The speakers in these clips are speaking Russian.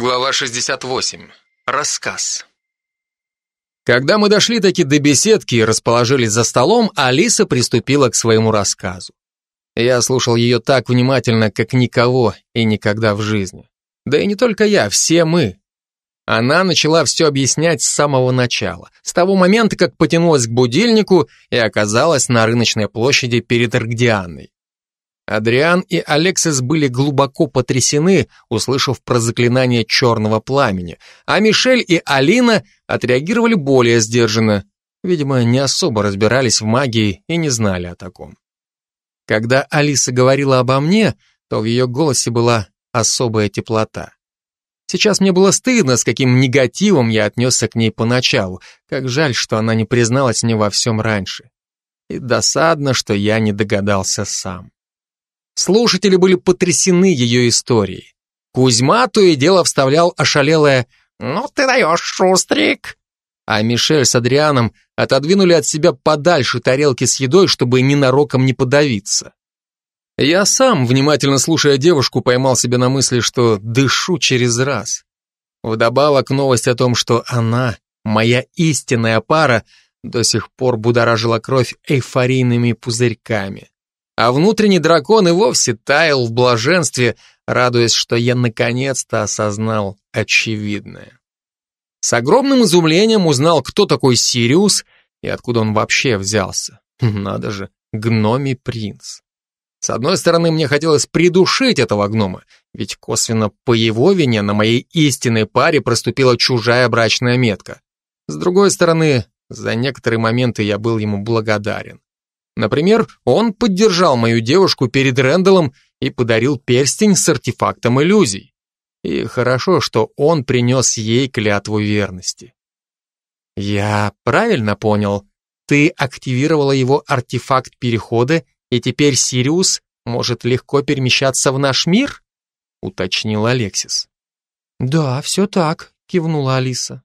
Глава 68. Рассказ. Когда мы дошли таки до беседки и расположились за столом, Алиса приступила к своему рассказу. Я слушал ее так внимательно, как никого и никогда в жизни. Да и не только я, все мы. Она начала все объяснять с самого начала, с того момента, как потянулась к будильнику и оказалась на рыночной площади перед Аргдианной. Адриан и Алексис были глубоко потрясены, услышав про заклинание черного пламени, а Мишель и Алина отреагировали более сдержанно. Видимо, не особо разбирались в магии и не знали о таком. Когда Алиса говорила обо мне, то в ее голосе была особая теплота. Сейчас мне было стыдно, с каким негативом я отнесся к ней поначалу. Как жаль, что она не призналась мне во всем раньше. И досадно, что я не догадался сам. Слушатели были потрясены ее историей. Кузьма то и дело вставлял ошалелое «Ну ты даешь, шустрик!» А Мишель с Адрианом отодвинули от себя подальше тарелки с едой, чтобы ненароком не подавиться. Я сам, внимательно слушая девушку, поймал себя на мысли, что дышу через раз. Вдобавок новость о том, что она, моя истинная пара, до сих пор будоражила кровь эйфорийными пузырьками а внутренний дракон и вовсе таял в блаженстве, радуясь, что я наконец-то осознал очевидное. С огромным изумлением узнал, кто такой Сириус и откуда он вообще взялся. Надо же, гномий принц. С одной стороны, мне хотелось придушить этого гнома, ведь косвенно по его вине на моей истинной паре проступила чужая брачная метка. С другой стороны, за некоторые моменты я был ему благодарен. Например, он поддержал мою девушку перед Рэндаллом и подарил перстень с артефактом иллюзий. И хорошо, что он принес ей клятву верности. Я правильно понял? Ты активировала его артефакт перехода, и теперь Сириус может легко перемещаться в наш мир? Уточнил Алексис. Да, все так, кивнула Алиса.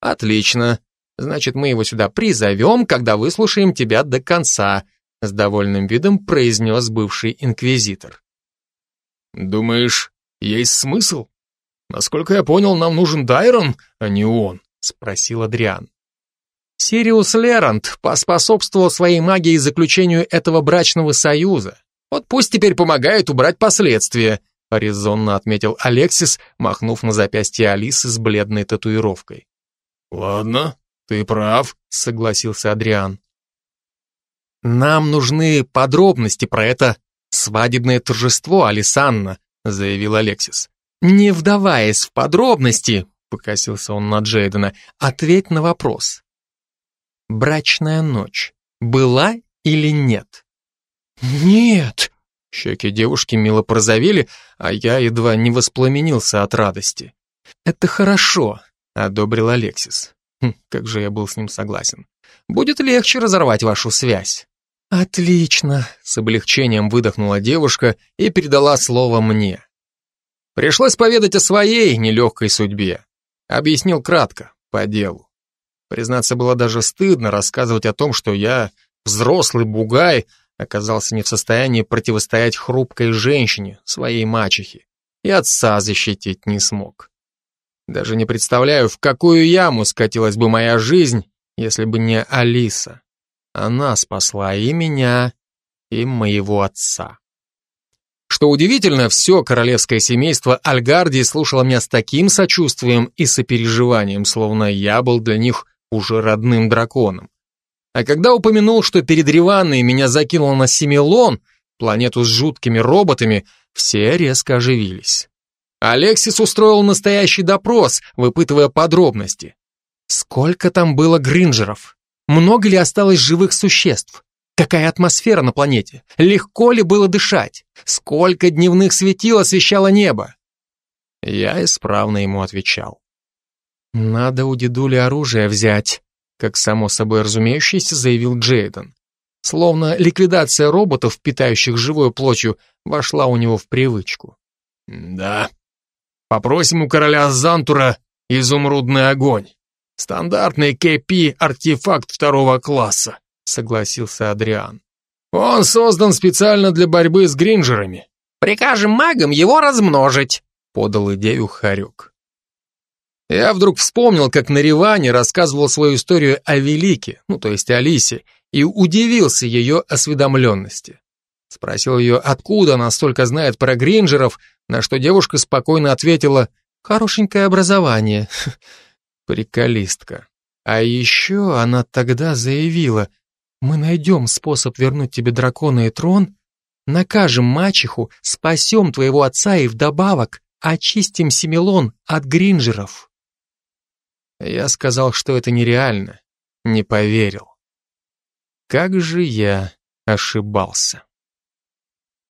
Отлично. Значит, мы его сюда призовем, когда выслушаем тебя до конца», с довольным видом произнес бывший инквизитор. «Думаешь, есть смысл? Насколько я понял, нам нужен Дайрон, а не он», спросил Адриан. Сириус Лерант поспособствовал своей магией заключению этого брачного союза. Вот пусть теперь помогает убрать последствия, резонно отметил Алексис, махнув на запястье Алисы с бледной татуировкой. Ладно, «Ты прав», — согласился Адриан. «Нам нужны подробности про это свадебное торжество, Алисанна», — заявил Алексис. «Не вдаваясь в подробности», — покосился он на Джейдена, — «ответь на вопрос. Брачная ночь была или нет?» «Нет», Щеки девушки мило порозовели, а я едва не воспламенился от радости. «Это хорошо», — одобрил Алексис. Хм, как же я был с ним согласен. Будет легче разорвать вашу связь. Отлично, с облегчением выдохнула девушка и передала слово мне. Пришлось поведать о своей нелегкой судьбе. Объяснил кратко, по делу. Признаться, было даже стыдно рассказывать о том, что я, взрослый бугай, оказался не в состоянии противостоять хрупкой женщине, своей мачехе, и отца защитить не смог. Даже не представляю, в какую яму скатилась бы моя жизнь, если бы не Алиса. Она спасла и меня, и моего отца. Что удивительно, все королевское семейство Альгардии слушало меня с таким сочувствием и сопереживанием, словно я был для них уже родным драконом. А когда упомянул, что перед Риванной меня закинул на Семилон, планету с жуткими роботами, все резко оживились. Алексис устроил настоящий допрос, выпытывая подробности. Сколько там было гринджеров? Много ли осталось живых существ? Какая атмосфера на планете? Легко ли было дышать? Сколько дневных светил освещало небо? Я исправно ему отвечал. «Надо у дедули оружие взять», как само собой разумеющееся заявил Джейден. Словно ликвидация роботов, питающих живой плотью, вошла у него в привычку. «Да», Попросим у короля Зантура изумрудный огонь. Стандартный КП-артефакт второго класса, согласился Адриан. Он создан специально для борьбы с гринджерами. Прикажем магам его размножить, подал идею Харюк. Я вдруг вспомнил, как на Риване рассказывал свою историю о Велике, ну, то есть Алисе, и удивился ее осведомленности. Спросил ее, откуда она столько знает про Гринджеров, на что девушка спокойно ответила «Хорошенькое образование». Приколистка. А еще она тогда заявила «Мы найдем способ вернуть тебе дракона и трон, накажем мачеху, спасем твоего отца и вдобавок очистим Семилон от Гринджеров». Я сказал, что это нереально, не поверил. Как же я ошибался.